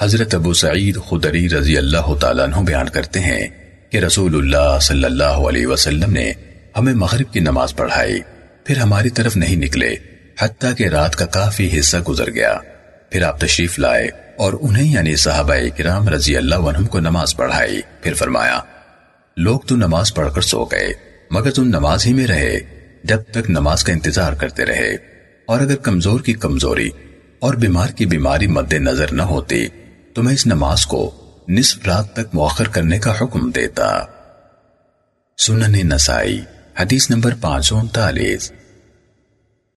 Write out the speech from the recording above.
حضرت ابو سعید خدری رضی اللہ تعالیٰ عنہ بیان کرتے ہیں کہ رسول اللہ صلی اللہ علیہ وسلم نے ہمیں مغرب کی نماز پڑھائی، پھر ہماری طرف نہیں نکلے، حتیٰ کہ رات کا کافی حصہ گزر گیا۔ پھر آپ تشریف لائے اور انہیں یعنی صحابہ کرام رضی اللہ عنہم کو نماز پڑھائی۔ پھر فرمایا، لوگ تو نماز پڑھ کر سو گئے، مگر تم نماز ہی میں رہے، جب تک نماز کا انتظار کرتے رہے۔ اور اگر کمزور کی کمزوری اور بیمار کی بیماری مد نظر نہ ہوتی تو میں اس نماز کو نصف رات تک مؤخر کرنے کا حکم دیتا۔ سنن نسائی، حدیث نمبر پانچ سو انتالیس۔